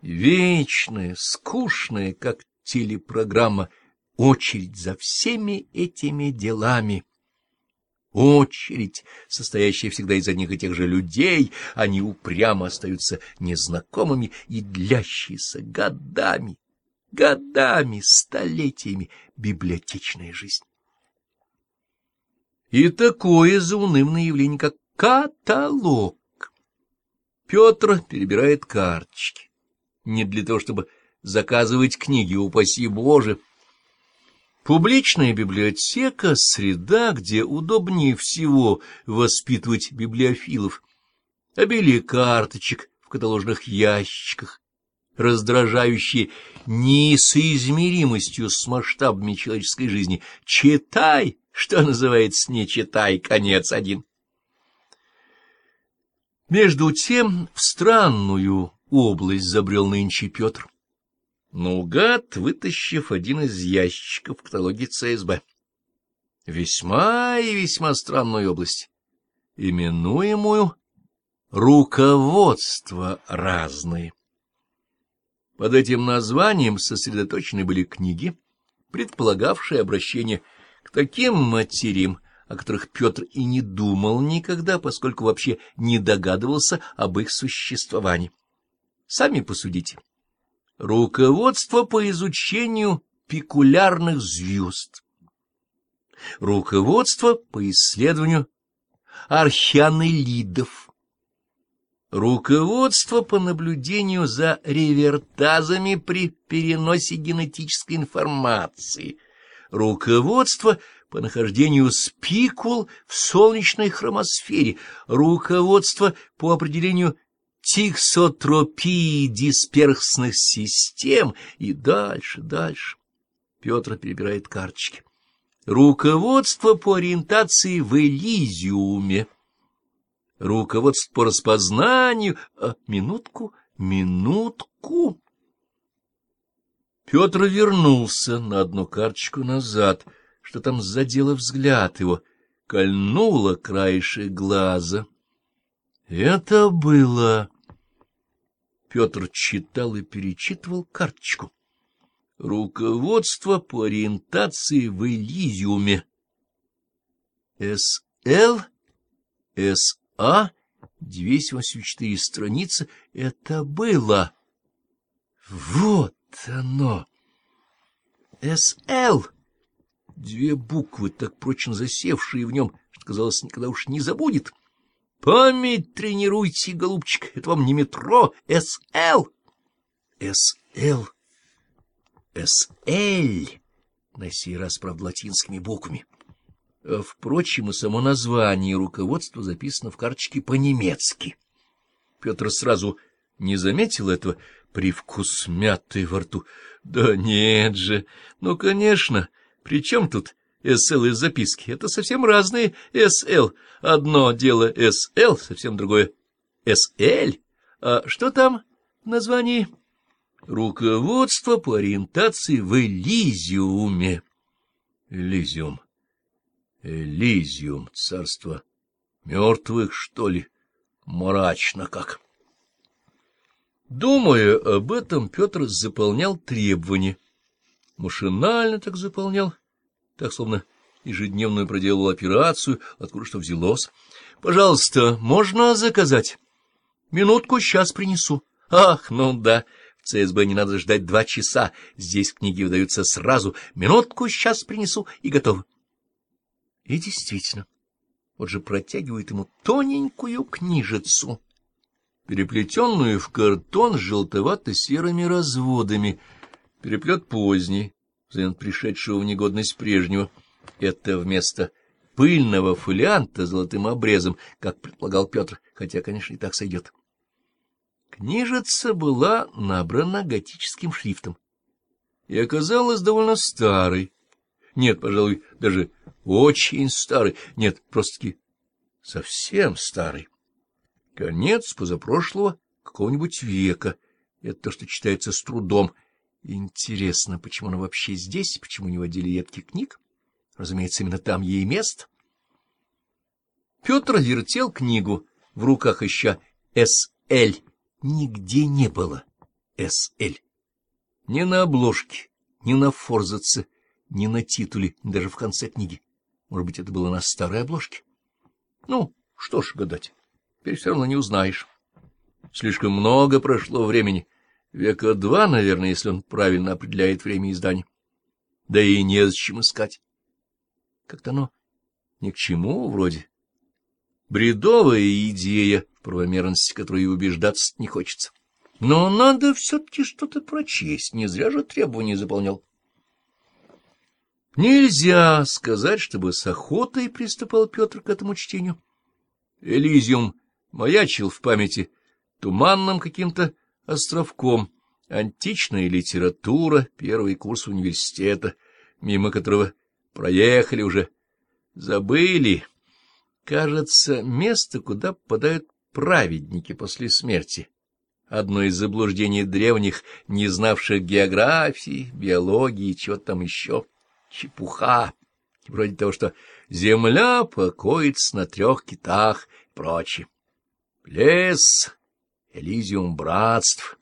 Вечная, скучная, как телепрограмма, очередь за всеми этими делами. Очередь, состоящая всегда из одних и тех же людей, они упрямо остаются незнакомыми и длящиеся годами, годами, столетиями библиотечная жизнь. И такое заунывное явление, как каталог. Петр перебирает карточки. Не для того, чтобы заказывать книги, упаси Боже. Публичная библиотека — среда, где удобнее всего воспитывать библиофилов. Обилие карточек в каталожных ящиках, раздражающие несоизмеримостью с масштабами человеческой жизни. Читай, что называется, не читай, конец один. Между тем в странную область забрел нынче Петр, наугад вытащив один из ящиков в каталоге ЦСБ. Весьма и весьма странную область, именуемую «Руководство разные». Под этим названием сосредоточены были книги, предполагавшие обращение к таким материям, о которых Петр и не думал никогда, поскольку вообще не догадывался об их существовании. Сами посудите. Руководство по изучению пекулярных звезд. Руководство по исследованию архианелидов. Руководство по наблюдению за ревертазами при переносе генетической информации. Руководство по нахождению спикул в солнечной хромосфере, руководство по определению тиксотропии дисперсных систем и дальше, дальше. Петр перебирает карточки. Руководство по ориентации в Элизиуме. Руководство по распознанию... А, минутку, минутку. Петр вернулся на одну карточку назад — что там задело взгляд его, кольнуло краешек глаза. Это было... Петр читал и перечитывал карточку. Руководство по ориентации в Элизиуме. СЛ, СА, 284 страницы. Это было... Вот оно! СЛ! Две буквы, так прочно засевшие в нем, что, казалось, никогда уж не забудет. Память тренируйте, голубчик, это вам не метро, СЛ. СЛ. СЛ. На сей раз, правда, латинскими буквами. А, впрочем, и само название руководства записано в карточке по-немецки. Петр сразу не заметил этого, привкус мяты во рту. Да нет же, ну, конечно, при чем тут СЛ из записки? Это совсем разные СЛ. Одно дело СЛ, совсем другое СЛ. А что там в названии? Руководство по ориентации в Элизиуме. Элизиум. Элизиум, царство мертвых, что ли? Мрачно как. Думая об этом, Петр заполнял требования машинально так заполнял, так словно ежедневную проделал операцию, откуда что взялось. — Пожалуйста, можно заказать? — Минутку, сейчас принесу. — Ах, ну да, в ЦСБ не надо ждать два часа, здесь книги выдаются сразу. Минутку, сейчас принесу, и готово. И действительно, вот же протягивает ему тоненькую книжицу, переплетенную в картон с желтовато-серыми разводами — Переплет поздний, взамен пришедшего в негодность прежнего. Это вместо пыльного фолианта золотым обрезом, как предполагал Петр, хотя, конечно, и так сойдет. Книжица была набрана готическим шрифтом и оказалась довольно старой. Нет, пожалуй, даже очень старый, нет, просто-таки совсем старый. Конец позапрошлого какого-нибудь века. Это то, что читается с трудом — Интересно, почему она вообще здесь, почему не в отделе едких книг? Разумеется, именно там ей место. Петр вертел книгу, в руках еще «СЛ». Нигде не было ССЛ. Ни на обложке, ни на форзаце, ни на титуле, даже в конце книги. Может быть, это было на старой обложке? Ну, что ж гадать, теперь все равно не узнаешь. Слишком много прошло времени, века два, наверное, если он правильно определяет время издания. Да и незачем искать. Как-то оно ни к чему вроде. Бредовая идея, в правомерности которой убеждаться не хочется. Но надо все-таки что-то прочесть, не зря же требования заполнял. Нельзя сказать, чтобы с охотой приступал Петр к этому чтению. Элизиум маячил в памяти туманным каким-то островком, античная литература, первый курс университета, мимо которого проехали уже, забыли. Кажется, место, куда попадают праведники после смерти. Одно из заблуждений древних, не знавших географии, биологии, чего там еще. Чепуха. Вроде того, что земля покоится на трех китах и прочее. Лес, Элизиум братств,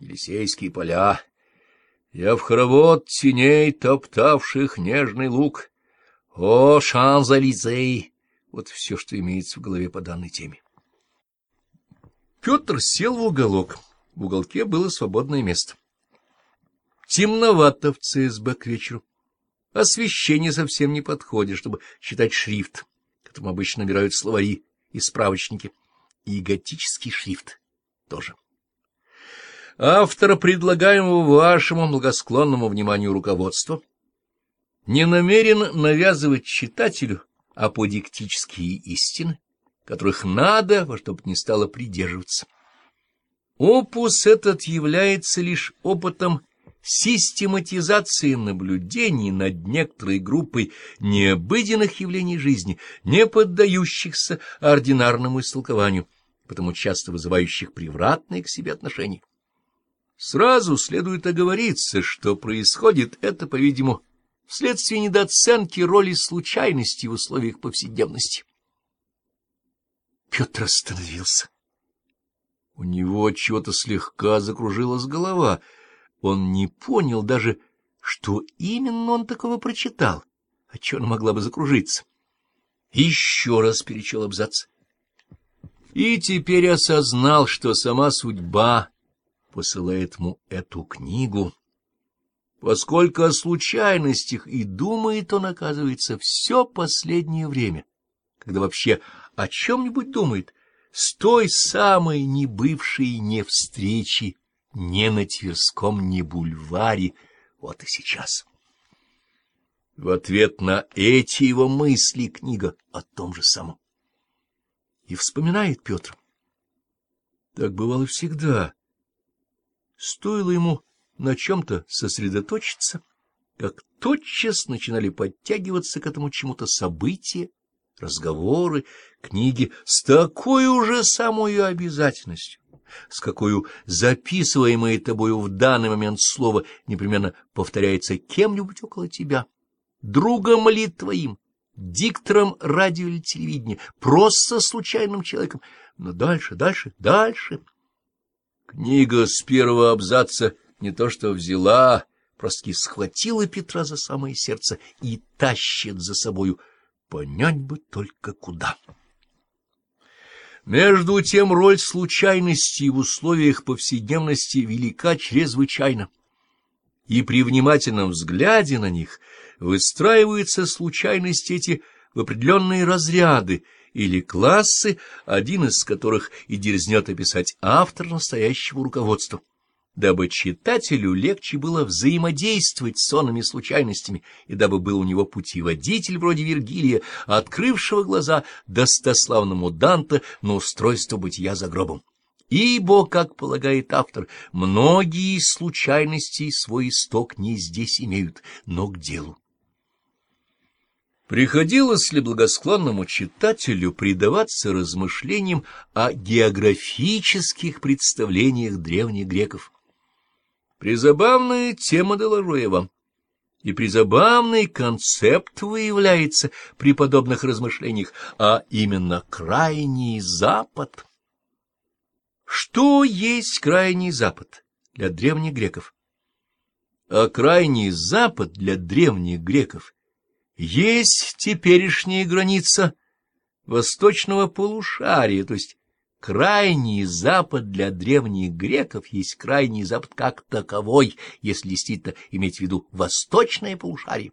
Елисейские поля. Я в хоровод теней, топтавших нежный луг. О, Шанзализей! Вот все, что имеется в голове по данной теме. Петр сел в уголок. В уголке было свободное место. Темновато в ЦСБ к вечеру. Освещение совсем не подходит, чтобы читать шрифт, которым обычно набирают словари и справочники, и готический шрифт тоже. Автора предлагаемого вашему благосклонному вниманию руководства не намерен навязывать читателю аподиктические истины, которых надо во что бы ни стало придерживаться. Опус этот является лишь опытом систематизации наблюдений над некоторой группой необыденных явлений жизни, не поддающихся ординарному истолкованию, потому часто вызывающих превратные к себе отношения. Сразу следует оговориться, что происходит это, по-видимому, вследствие недооценки роли случайности в условиях повседневности. Петр остановился. У него чего-то слегка закружилась голова — он не понял даже, что именно он такого прочитал, о чем могла бы закружиться. Еще раз перечел абзац. И теперь осознал, что сама судьба посылает ему эту книгу, поскольку о случайностях и думает он, оказывается, все последнее время, когда вообще о чем-нибудь думает, с той самой небывшей не встречи не на Тверском, не бульваре, вот и сейчас. В ответ на эти его мысли книга о том же самом. И вспоминает Петр. Так бывало всегда. Стоило ему на чем-то сосредоточиться, как тотчас начинали подтягиваться к этому чему-то события, разговоры, книги с такой уже самой обязательностью, с какой записываемое тобою в данный момент слово непременно повторяется кем-нибудь около тебя, другом ли твоим, диктором радио или телевидения, просто случайным человеком, но дальше, дальше, дальше. Книга с первого абзаца не то что взяла, просто схватила Петра за самое сердце и тащит за собою, понять бы только куда. Между тем роль случайности в условиях повседневности велика чрезвычайно, и при внимательном взгляде на них выстраиваются случайности эти в определенные разряды или классы, один из которых и дерзнет описать автор настоящего руководства дабы читателю легче было взаимодействовать с сонными случайностями, и дабы был у него путеводитель вроде Вергилия, открывшего глаза достославному Данте на устройство бытия за гробом. Ибо, как полагает автор, многие из случайностей свой исток не здесь имеют, но к делу. Приходилось ли благосклонному читателю предаваться размышлениям о географических представлениях древних греков? Призабавная тема, вам. И призабавный концепт выявляется при подобных размышлениях, а именно крайний запад. Что есть крайний запад? для древних греков. А крайний запад для древних греков есть теперешняя граница восточного полушария, то есть крайний запад для древних греков есть крайний запад как таковой, если действительно иметь в виду восточное полушарие.